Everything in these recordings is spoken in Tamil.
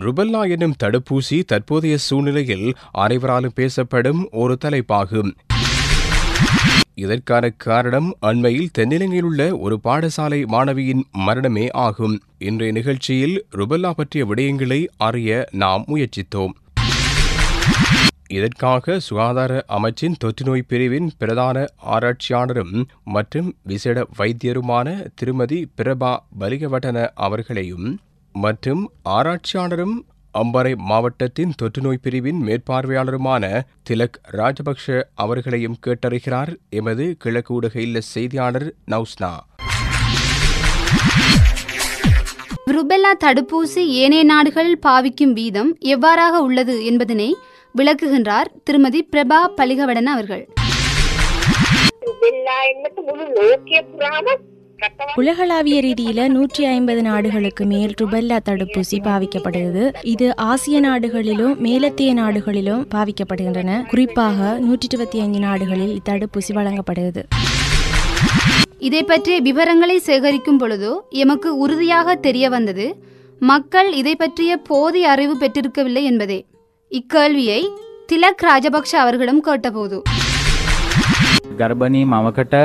ருபல்லா எனும் தடுப்பூசி தற்போதைய சூழ்நிலையில் அனைவராலும் பேசப்படும் ஒரு தலைப்பாகும். இதற்கான காரணம் அண்மையில் தென்னிலங்கையில் உள்ள ஒரு பாடசாலை மாணவியின் மரணமே ஆகும். இன்றைய நிகழ்ச்சியில் ருபல்லா பற்றிய விடயங்களை அறிய நாம் முயற்சித்தோம். இதற்காக சுகாதார அமைச்சின் தொற்றுநோய் பிரிவின் பிரதான ஆராய்ச்சியாளரும் மற்றும் விசேட வைத்தியருமான திருமதி பிரபா பலிகவட்டன அவர்களையும் மற்றும் ஆராய்ச்சியாளரும் அம்பரை மாவட்டத்தின் தொற்றுநோய் பிரிவின் மேற்பார்வையாளருமான திலக் ராஜபக்ஷ அவர்களையும் கேட்டறிகிறார் எமது கிழக்கு ஊடக செய்தியாளர் நௌஸ்னா. ருபெல்லா தடுப்பூசி ஏனைய நாடுகளில் பாவிக்கும் வீதம் எவ்வாறாக உள்ளது என்பதனை விளக்குகின்றார் திருமதி பிரபா பலிகவடன அவர்கள். உலகளாவிய ரீதியில நூற்றி ஐம்பது நாடுகளுக்கு மேல் ருபெல்லா தடுப்பூசி பாவிக்கப்படுகிறது. இது ஆசிய நாடுகளிலும் மேலத்திய நாடுகளிலும் பாவிக்கப்படுகின்றன. குறிப்பாக நூற்றி இருபத்தி ஐந்து நாடுகளில் இத்தடுப்பூசி வழங்கப்படுகிறது. இதை பற்றிய விவரங்களை சேகரிக்கும் பொழுதோ எமக்கு உறுதியாக தெரிய வந்தது மக்கள் இதை பற்றிய போதிய அறிவு பெற்றிருக்கவில்லை என்பதே. இக்கேள்வியை திலக் ராஜபக்ஷ அவர்களும் கேட்டபோது. கர்ப்பிணி மவகட்ட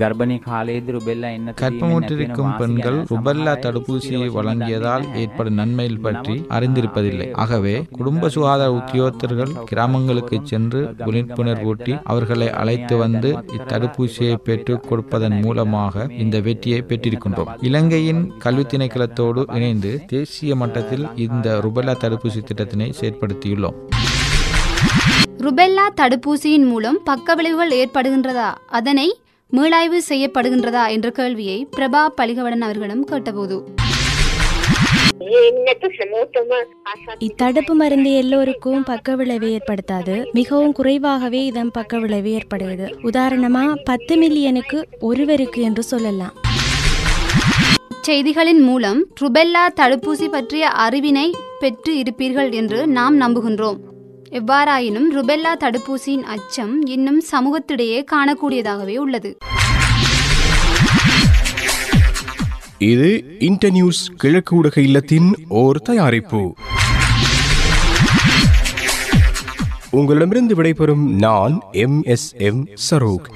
கர்ப்பிணி காலேது ருபெல்லா என்ன கற்பமுற்றிருக்கும் பெண்கள் ருபெல்லா தடுப்பூசியை வழங்கியதால் ஏற்படும் நன்மையில் பற்றி அறிந்திருப்பதில்லை ஆகவே குடும்ப சுகாதார உத்தியோகத்தர்கள் கிராமங்களுக்கு சென்று விழிப்புணர்வூட்டி அவர்களை அழைத்து வந்து இத்தடுப்பூசியை பெற்றுக் கொடுப்பதன் மூலமாக இந்த வெற்றியை பெற்றிருக்கின்றோம் இலங்கையின் கல்வி திணைக்களத்தோடு இணைந்து தேசிய மட்டத்தில் இந்த ருபெல்லா தடுப்பூசி திட்டத்தினை செயற்படுத்தியுள்ளோம் ருபெல்லா தடுப்பூசியின் மூலம் பக்க விளைவுகள் ஏற்படுகின்றதா? அதனை மீளாய்வு செய்யப்படுகின்றதா? என்ற கேள்வியை பிரபா பலிகவடன் அவர்களும் கேட்டபோது. இத்தடுப்பு மருந்து எல்லோருக்கும் பக்க விளைவை ஏற்படுத்தாது. மிகவும் குறைவாகவே இதன் பக்க விளைவு ஏற்படுகிறது. உதாரணமா பத்து மில்லியனுக்கு ஒருவருக்கு என்று சொல்லலாம். செய்திகளின் மூலம் ருபெல்லா தடுப்பூசி பற்றிய அறிவினை பெற்று இருப்பீர்கள் என்று நாம் நம்புகின்றோம். எவ்வாறாயினும் ருபெல்லா தடுப்பூசியின் அச்சம் இன்னும் சமூகத்திடையே காணக்கூடியதாகவே உள்ளது. இது இன்டர்நியூஸ் கிழக்கு ஊடக இல்லத்தின் ஓர் தயாரிப்பு. உங்களிடமிருந்து விடைபெறும் நான் எம் எஸ் எம் சரோக்.